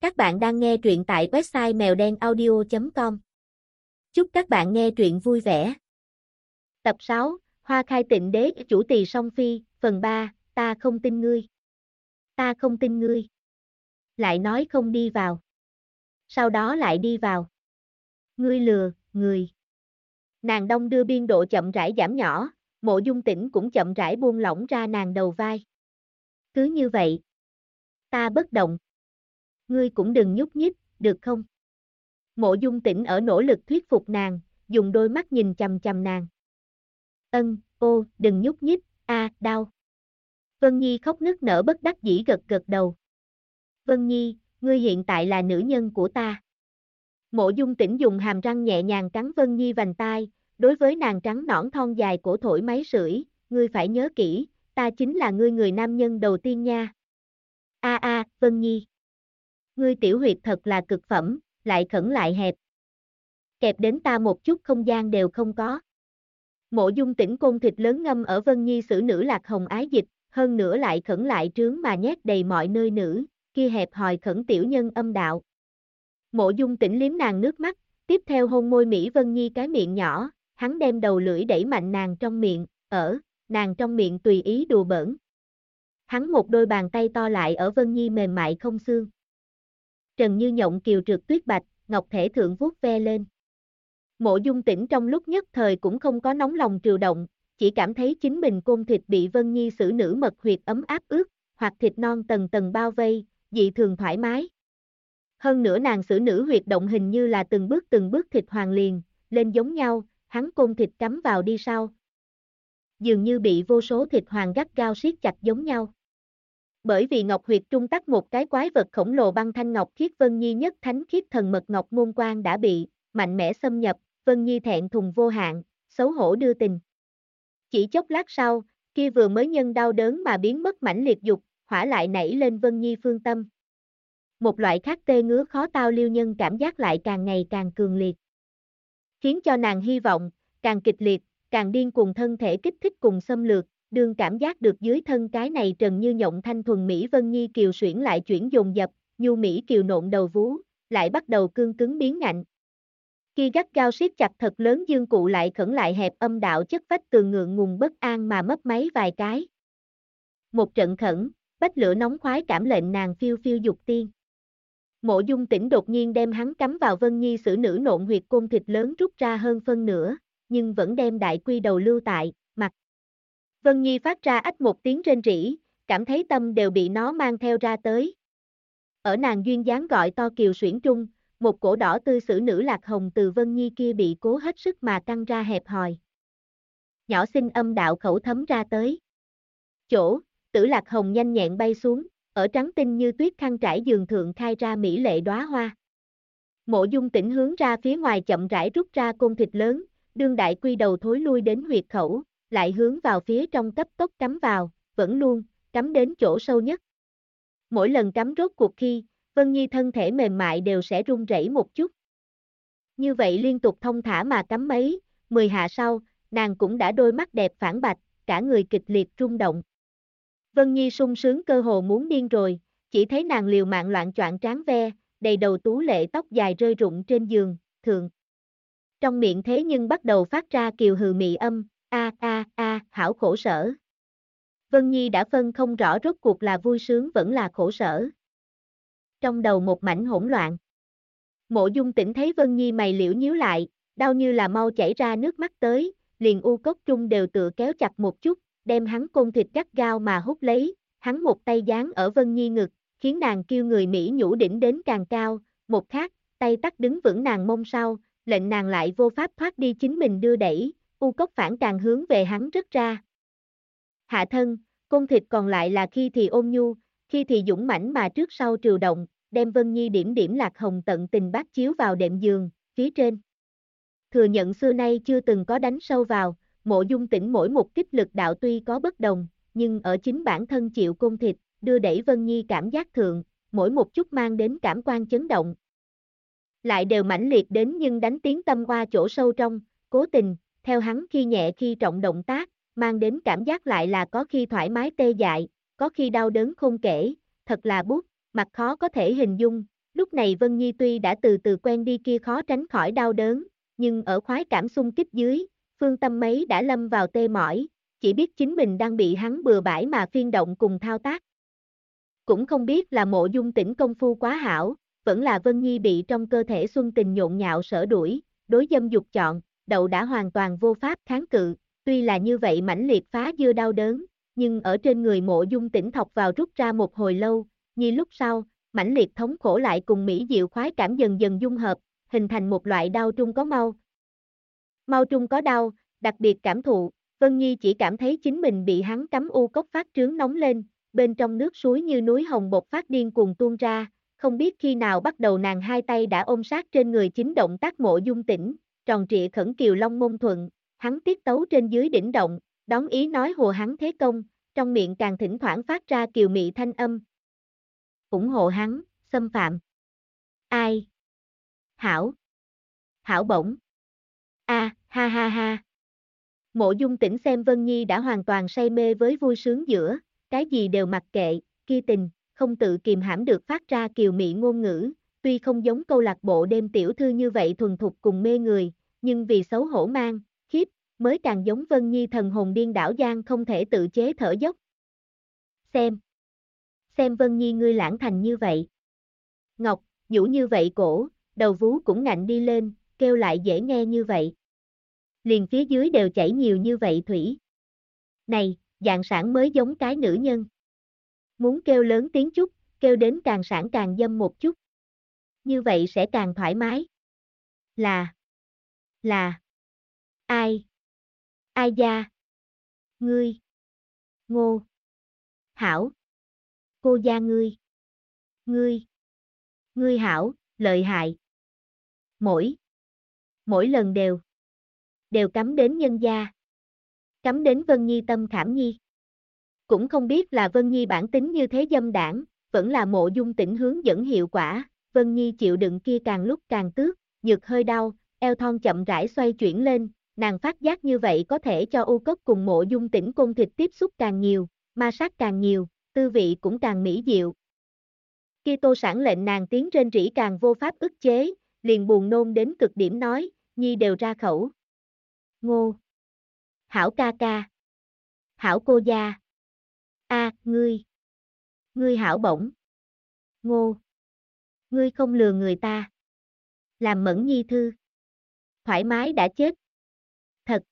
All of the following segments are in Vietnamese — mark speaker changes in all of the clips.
Speaker 1: Các bạn đang nghe truyện tại website mèo đen audio.com. Chúc các bạn nghe truyện vui vẻ. Tập 6, Hoa khai tịnh đế chủ tỳ song phi, phần 3, ta không tin ngươi. Ta không tin ngươi. Lại nói không đi vào. Sau đó lại đi vào. Ngươi lừa, người. Nàng đông đưa biên độ chậm rãi giảm nhỏ, mộ dung tỉnh cũng chậm rãi buông lỏng ra nàng đầu vai. Cứ như vậy. Ta bất động ngươi cũng đừng nhúc nhích, được không? Mộ dung tỉnh ở nỗ lực thuyết phục nàng, dùng đôi mắt nhìn chầm chầm nàng. Ân, ô, đừng nhúc nhích, a, đau. Vân Nhi khóc nức nở bất đắc dĩ gật gật đầu. Vân Nhi, ngươi hiện tại là nữ nhân của ta. Mộ dung tỉnh dùng hàm răng nhẹ nhàng cắn Vân Nhi vành tai, đối với nàng trắng nõn thon dài cổ thổi máy sưởi, ngươi phải nhớ kỹ, ta chính là ngươi người nam nhân đầu tiên nha. A a, Vân Nhi ngươi tiểu huyệt thật là cực phẩm, lại khẩn lại hẹp. Kẹp đến ta một chút không gian đều không có. Mộ dung tỉnh côn thịt lớn ngâm ở vân nhi sử nữ lạc hồng ái dịch, hơn nữa lại khẩn lại trướng mà nhét đầy mọi nơi nữ, kia hẹp hòi khẩn tiểu nhân âm đạo. Mộ dung tỉnh liếm nàng nước mắt, tiếp theo hôn môi Mỹ Vân Nhi cái miệng nhỏ, hắn đem đầu lưỡi đẩy mạnh nàng trong miệng, ở, nàng trong miệng tùy ý đùa bỡn. Hắn một đôi bàn tay to lại ở Vân Nhi mềm mại không xương trần như nhộng kiều trượt tuyết bạch, ngọc thể thượng vuốt ve lên. Mộ dung tỉnh trong lúc nhất thời cũng không có nóng lòng triều động, chỉ cảm thấy chính mình côn thịt bị Vân Nhi xử nữ mật huyệt ấm áp ướt, hoặc thịt non tầng tầng bao vây, dị thường thoải mái. Hơn nữa nàng xử nữ huyệt động hình như là từng bước từng bước thịt hoàng liền, lên giống nhau, hắn côn thịt cắm vào đi sau. Dường như bị vô số thịt hoàng gắt gao siết chặt giống nhau. Bởi vì Ngọc Huyệt trung tắc một cái quái vật khổng lồ băng thanh ngọc khiết Vân Nhi nhất thánh khiết thần mật ngọc môn quan đã bị mạnh mẽ xâm nhập, Vân Nhi thẹn thùng vô hạn, xấu hổ đưa tình. Chỉ chốc lát sau, kia vừa mới nhân đau đớn mà biến mất mãnh liệt dục, hỏa lại nảy lên Vân Nhi phương tâm. Một loại khác tê ngứa khó tao liêu nhân cảm giác lại càng ngày càng cường liệt. Khiến cho nàng hy vọng, càng kịch liệt, càng điên cuồng thân thể kích thích cùng xâm lược, đương cảm giác được dưới thân cái này trần như nhộng thanh thuần Mỹ Vân Nhi kiều xuyển lại chuyển dồn dập, nhu Mỹ kiều nộn đầu vú, lại bắt đầu cương cứng biến ngạnh. Khi gắt gao siết chặt thật lớn dương cụ lại khẩn lại hẹp âm đạo chất vách cường ngượng ngùng bất an mà mấp máy vài cái. Một trận khẩn, bách lửa nóng khoái cảm lệnh nàng phiêu phiêu dục tiên. Mộ dung tỉnh đột nhiên đem hắn cắm vào Vân Nhi xử nữ nộn huyệt côn thịt lớn rút ra hơn phân nửa, nhưng vẫn đem đại quy đầu lưu tại. Vân Nhi phát ra ách một tiếng rên rỉ, cảm thấy tâm đều bị nó mang theo ra tới. Ở nàng duyên dáng gọi to kiều xuyển trung, một cổ đỏ tươi sử nữ lạc hồng từ Vân Nhi kia bị cố hết sức mà căng ra hẹp hòi. Nhỏ xinh âm đạo khẩu thấm ra tới. Chỗ, tử lạc hồng nhanh nhẹn bay xuống, ở trắng tinh như tuyết khăn trải giường thượng khai ra mỹ lệ đóa hoa. Mộ dung tỉnh hướng ra phía ngoài chậm rãi rút ra côn thịt lớn, đương đại quy đầu thối lui đến huyệt khẩu, lại hướng vào phía trong cấp tốc cắm vào, vẫn luôn, cắm đến chỗ sâu nhất. Mỗi lần cắm rốt cuộc khi, Vân Nhi thân thể mềm mại đều sẽ run rẩy một chút. Như vậy liên tục thông thả mà cắm mấy, mười hạ sau, nàng cũng đã đôi mắt đẹp phản bạch, cả người kịch liệt rung động. Vân Nhi sung sướng cơ hồ muốn điên rồi, chỉ thấy nàng liều mạng loạn choạng tráng ve, đầy đầu tú lệ tóc dài rơi rụng trên giường, thường. Trong miệng thế nhưng bắt đầu phát ra kiều hừ mị âm, a a a, hảo khổ sở. Vân Nhi đã phân không rõ rốt cuộc là vui sướng vẫn là khổ sở. Trong đầu một mảnh hỗn loạn. Mộ dung tỉnh thấy Vân Nhi mày liễu nhíu lại, đau như là mau chảy ra nước mắt tới, liền u cốc trung đều tự kéo chặt một chút, đem hắn côn thịt gắt gao mà hút lấy, hắn một tay dán ở Vân Nhi ngực, khiến nàng kêu người Mỹ nhũ đỉnh đến càng cao, một khác, tay tắt đứng vững nàng mông sau, lệnh nàng lại vô pháp thoát đi chính mình đưa đẩy, u cốc phản càng hướng về hắn rất ra. Hạ thân, côn thịt còn lại là khi thì ôn nhu, khi thì dũng mãnh mà trước sau triều động, đem Vân Nhi điểm điểm lạc hồng tận tình bát chiếu vào đệm giường, phía trên. Thừa nhận xưa nay chưa từng có đánh sâu vào, mộ dung tỉnh mỗi một kích lực đạo tuy có bất đồng, nhưng ở chính bản thân chịu côn thịt, đưa đẩy Vân Nhi cảm giác thượng, mỗi một chút mang đến cảm quan chấn động. Lại đều mãnh liệt đến nhưng đánh tiếng tâm qua chỗ sâu trong, cố tình, theo hắn khi nhẹ khi trọng động tác, mang đến cảm giác lại là có khi thoải mái tê dại, có khi đau đớn không kể, thật là bút, mặt khó có thể hình dung, Lúc này Vân Nhi tuy đã từ từ quen đi kia khó tránh khỏi đau đớn, nhưng ở khoái cảm xung kích dưới, phương tâm mấy đã lâm vào tê mỏi, chỉ biết chính mình đang bị hắn bừa bãi mà phiên động cùng thao tác. Cũng không biết là mộ dung tỉnh công phu quá hảo, vẫn là Vân Nhi bị trong cơ thể xuân tình nhộn nhạo sở đuổi, đối dâm dục chọn, đậu đã hoàn toàn vô pháp kháng cự, tuy là như vậy mãnh liệt phá dưa đau đớn, nhưng ở trên người mộ dung tỉnh thọc vào rút ra một hồi lâu, như lúc sau, mãnh liệt thống khổ lại cùng mỹ diệu khoái cảm dần dần dung hợp, hình thành một loại đau trung có mau. Mau trung có đau, đặc biệt cảm thụ, Vân Nhi chỉ cảm thấy chính mình bị hắn cắm u cốc phát trướng nóng lên, bên trong nước suối như núi hồng bột phát điên cuồng tuôn ra, không biết khi nào bắt đầu nàng hai tay đã ôm sát trên người chính động tác mộ dung tỉnh, tròn trịa khẩn kiều long môn thuận, hắn tiết tấu trên dưới đỉnh động, đón ý nói hùa hắn thế công, trong miệng càng thỉnh thoảng phát ra kiều mị thanh âm. ủng hộ hắn, xâm phạm. Ai? Hảo. Hảo bổng. A, ha ha ha. Mộ dung tỉnh xem Vân Nhi đã hoàn toàn say mê với vui sướng giữa, cái gì đều mặc kệ, kia tình, không tự kìm hãm được phát ra kiều mị ngôn ngữ, tuy không giống câu lạc bộ đêm tiểu thư như vậy thuần thục cùng mê người, nhưng vì xấu hổ mang, khiếp, mới càng giống Vân Nhi thần hồn điên đảo giang không thể tự chế thở dốc. Xem. Xem Vân Nhi ngươi lãng thành như vậy. Ngọc, nhũ như vậy cổ, đầu vú cũng ngạnh đi lên, kêu lại dễ nghe như vậy. Liền phía dưới đều chảy nhiều như vậy thủy. Này, dạng sản mới giống cái nữ nhân. Muốn kêu lớn tiếng chút, kêu đến càng sản càng dâm một chút. Như vậy sẽ càng thoải mái. Là. Là. Ai? Ai gia? Ngươi. Ngô. Hảo. Cô gia ngươi. Ngươi. Ngươi hảo, lợi hại. Mỗi. Mỗi lần đều. Đều cắm đến nhân gia. Cắm đến Vân Nhi tâm khảm nhi. Cũng không biết là Vân Nhi bản tính như thế dâm đảng, vẫn là mộ dung tỉnh hướng dẫn hiệu quả, Vân Nhi chịu đựng kia càng lúc càng tước, nhược hơi đau, eo thon chậm rãi xoay chuyển lên, nàng phát giác như vậy có thể cho u cốc cùng mộ dung tỉnh côn thịt tiếp xúc càng nhiều, ma sát càng nhiều, tư vị cũng càng mỹ diệu. Khi tô sản lệnh nàng tiến trên rỉ càng vô pháp ức chế, liền buồn nôn đến cực điểm nói, nhi đều ra khẩu. Ngô. Hảo ca ca. Hảo cô gia. A, ngươi. Ngươi hảo bổng. Ngô. Ngươi không lừa người ta. Làm mẫn nhi thư. Thoải mái đã chết. Thật.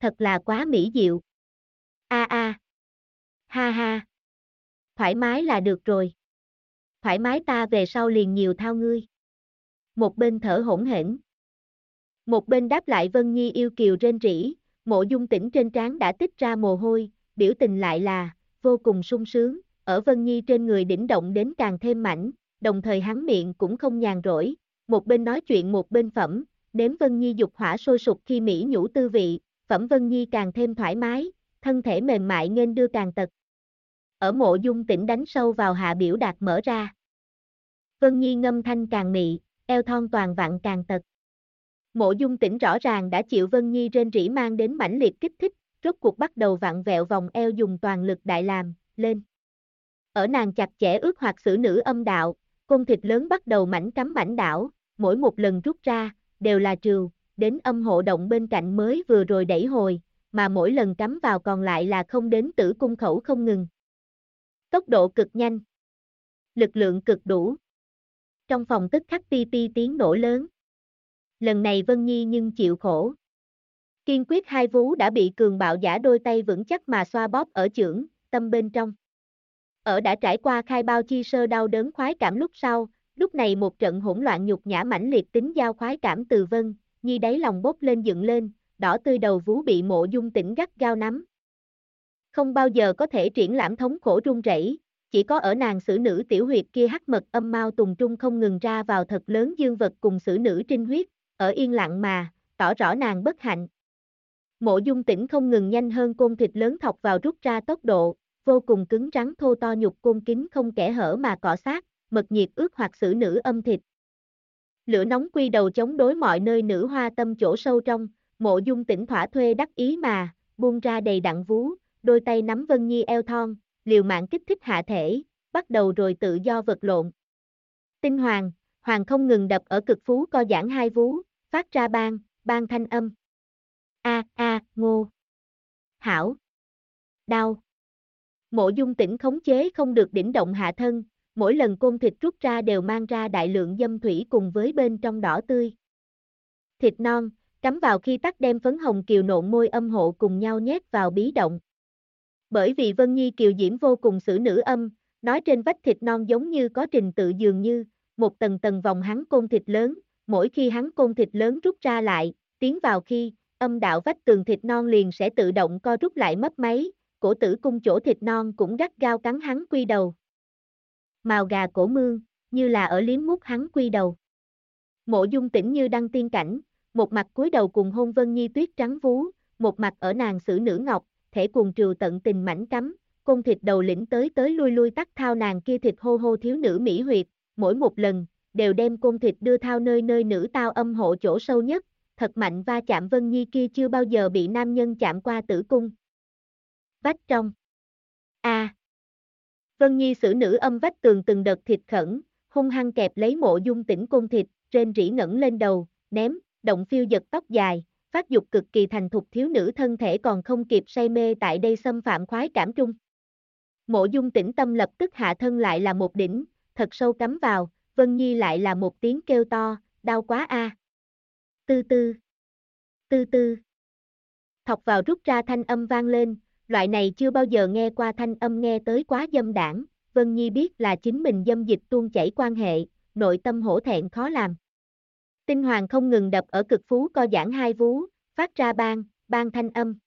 Speaker 1: Thật là quá mỹ diệu. A a. Ha ha. Thoải mái là được rồi. Thoải mái ta về sau liền nhiều thao ngươi. Một bên thở hỗn hển. Một bên đáp lại Vân Nhi yêu kiều rên rỉ, mộ dung tỉnh trên trán đã tích ra mồ hôi, biểu tình lại là, vô cùng sung sướng, ở Vân Nhi trên người đỉnh động đến càng thêm mảnh, đồng thời hắn miệng cũng không nhàn rỗi, một bên nói chuyện một bên phẩm, đếm Vân Nhi dục hỏa sôi sục khi Mỹ nhũ tư vị, phẩm Vân Nhi càng thêm thoải mái, thân thể mềm mại nên đưa càng tật. Ở mộ dung tỉnh đánh sâu vào hạ biểu đạt mở ra. Vân Nhi ngâm thanh càng mị, eo thon toàn vặn càng tật. Mộ dung tỉnh rõ ràng đã chịu Vân Nhi trên rỉ mang đến mãnh liệt kích thích, rốt cuộc bắt đầu vặn vẹo vòng eo dùng toàn lực đại làm, lên. Ở nàng chặt chẽ ước hoặc xử nữ âm đạo, côn thịt lớn bắt đầu mảnh cắm mảnh đảo, mỗi một lần rút ra, đều là trừ, đến âm hộ động bên cạnh mới vừa rồi đẩy hồi, mà mỗi lần cắm vào còn lại là không đến tử cung khẩu không ngừng. Tốc độ cực nhanh. Lực lượng cực đủ. Trong phòng tức khắc ti ti tiếng nổ lớn. Lần này Vân Nhi nhưng chịu khổ. Kiên quyết hai vú đã bị cường bạo giả đôi tay vững chắc mà xoa bóp ở chưởng, tâm bên trong. Ở đã trải qua khai bao chi sơ đau đớn khoái cảm lúc sau, lúc này một trận hỗn loạn nhục nhã mãnh liệt tính giao khoái cảm từ vân, nhi đáy lòng bốc lên dựng lên, đỏ tươi đầu vú bị mộ dung tỉnh gắt gao nắm. Không bao giờ có thể triển lãm thống khổ run rẩy, chỉ có ở nàng xử nữ tiểu huyệt kia hắc mật âm mau tùng trung không ngừng ra vào thật lớn dương vật cùng xử nữ trinh huyết, ở yên lặng mà, tỏ rõ nàng bất hạnh. Mộ dung tỉnh không ngừng nhanh hơn côn thịt lớn thọc vào rút ra tốc độ, vô cùng cứng rắn thô to nhục côn kính không kẻ hở mà cọ sát, mật nhiệt ướt hoặc xử nữ âm thịt. Lửa nóng quy đầu chống đối mọi nơi nữ hoa tâm chỗ sâu trong, mộ dung tỉnh thỏa thuê đắc ý mà, buông ra đầy đặn vú, đôi tay nắm Vân Nhi eo thon, liều mạng kích thích hạ thể, bắt đầu rồi tự do vật lộn. Tinh hoàng, hoàng không ngừng đập ở cực phú co giãn hai vú, phát ra bang, bang thanh âm. A a, ngô. Hảo. Đau. Mộ dung tỉnh khống chế không được đỉnh động hạ thân, mỗi lần côn thịt rút ra đều mang ra đại lượng dâm thủy cùng với bên trong đỏ tươi. Thịt non, cắm vào khi tắt đem phấn hồng kiều nộn môi âm hộ cùng nhau nhét vào bí động. Bởi vì Vân Nhi kiều diễm vô cùng xử nữ âm, nói trên vách thịt non giống như có trình tự dường như, một tầng tầng vòng hắn côn thịt lớn, mỗi khi hắn côn thịt lớn rút ra lại, tiến vào khi, âm đạo vách tường thịt non liền sẽ tự động co rút lại mất máy, cổ tử cung chỗ thịt non cũng gắt gao cắn hắn quy đầu. Màu gà cổ mương, như là ở liếm mút hắn quy đầu. Mộ dung tỉnh như đăng tiên cảnh, một mặt cúi đầu cùng hôn Vân Nhi tuyết trắng vú, một mặt ở nàng xử nữ ngọc, thể cuồng trừ tận tình mảnh cắm, cung thịt đầu lĩnh tới tới lui lui tắt thao nàng kia thịt hô hô thiếu nữ mỹ huyệt, mỗi một lần, đều đem cung thịt đưa thao nơi nơi nữ tao âm hộ chỗ sâu nhất, thật mạnh va chạm Vân Nhi kia chưa bao giờ bị nam nhân chạm qua tử cung. Vách trong. A. Vân Nhi xử nữ âm vách tường từng đợt thịt khẩn, hung hăng kẹp lấy mộ dung tỉnh cung thịt, trên rỉ ngẩng lên đầu, ném, động phiêu giật tóc dài, phát dục cực kỳ thành thục thiếu nữ thân thể còn không kịp say mê tại đây xâm phạm khoái cảm trung. Mộ dung tĩnh tâm lập tức hạ thân lại là một đỉnh, thật sâu cắm vào, Vân Nhi lại là một tiếng kêu to, đau quá a. Tư tư. Tư tư. Thọc vào rút ra thanh âm vang lên, loại này chưa bao giờ nghe qua thanh âm nghe tới quá dâm đảng, Vân Nhi biết là chính mình dâm dịch tuôn chảy quan hệ, nội tâm hổ thẹn khó làm. Tinh hoàng không ngừng đập ở cực phú co giãn hai vú, phát ra bang, bang thanh âm.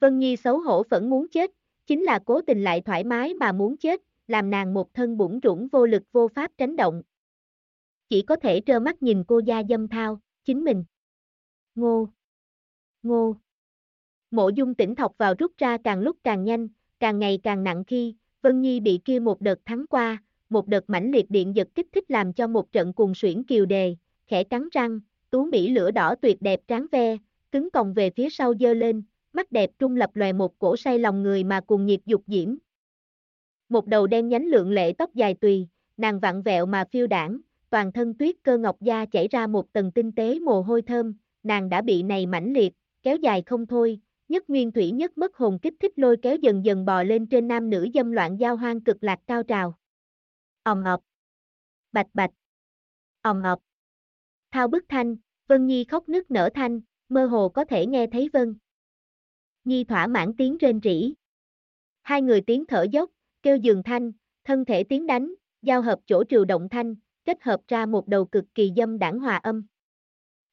Speaker 1: Vân Nhi xấu hổ vẫn muốn chết, chính là cố tình lại thoải mái mà muốn chết, làm nàng một thân bủng rủng vô lực vô pháp tránh động. Chỉ có thể trơ mắt nhìn cô gia dâm thao, chính mình. Ngô. Ngô. Mộ dung tỉnh thọc vào rút ra càng lúc càng nhanh, càng ngày càng nặng khi, Vân Nhi bị kia một đợt thắng qua, một đợt mãnh liệt điện giật kích thích làm cho một trận cuồng suyễn kiều đề, khẽ cắn răng, tú mỹ lửa đỏ tuyệt đẹp tráng ve, cứng còng về phía sau dơ lên, mắt đẹp trung lập lòe một cổ say lòng người mà cùng nhiệt dục diễm. Một đầu đen nhánh lượng lệ tóc dài tùy, nàng vặn vẹo mà phiêu đảng, toàn thân tuyết cơ ngọc da chảy ra một tầng tinh tế mồ hôi thơm, nàng đã bị này mãnh liệt, kéo dài không thôi, nhất nguyên thủy nhất mất hồn kích thích lôi kéo dần dần bò lên trên nam nữ dâm loạn giao hoang cực lạc cao trào. Ồm ọp. Bạch bạch. Ồm ọp. Thao bức thanh, Vân Nhi khóc nức nở thanh, mơ hồ có thể nghe thấy Vân. Nhi thỏa mãn tiếng rên rỉ. Hai người tiếng thở dốc, kêu dường thanh, thân thể tiếng đánh, giao hợp chỗ triều động thanh, kết hợp ra một đầu cực kỳ dâm đảng hòa âm.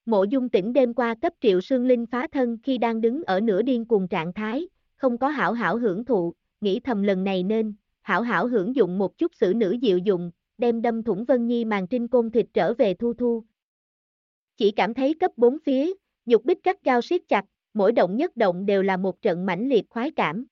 Speaker 1: Mộ dung tỉnh đêm qua cấp triệu sương linh phá thân khi đang đứng ở nửa điên cuồng trạng thái, không có hảo hảo hưởng thụ, nghĩ thầm lần này nên, hảo hảo hưởng dụng một chút xử nữ diệu dụng, đem đâm thủng Vân Nhi màn trinh côn thịt trở về thu thu. Chỉ cảm thấy cấp bốn phía, nhục bích cắt gao siết chặt, mỗi động nhất động đều là một trận mãnh liệt khoái cảm.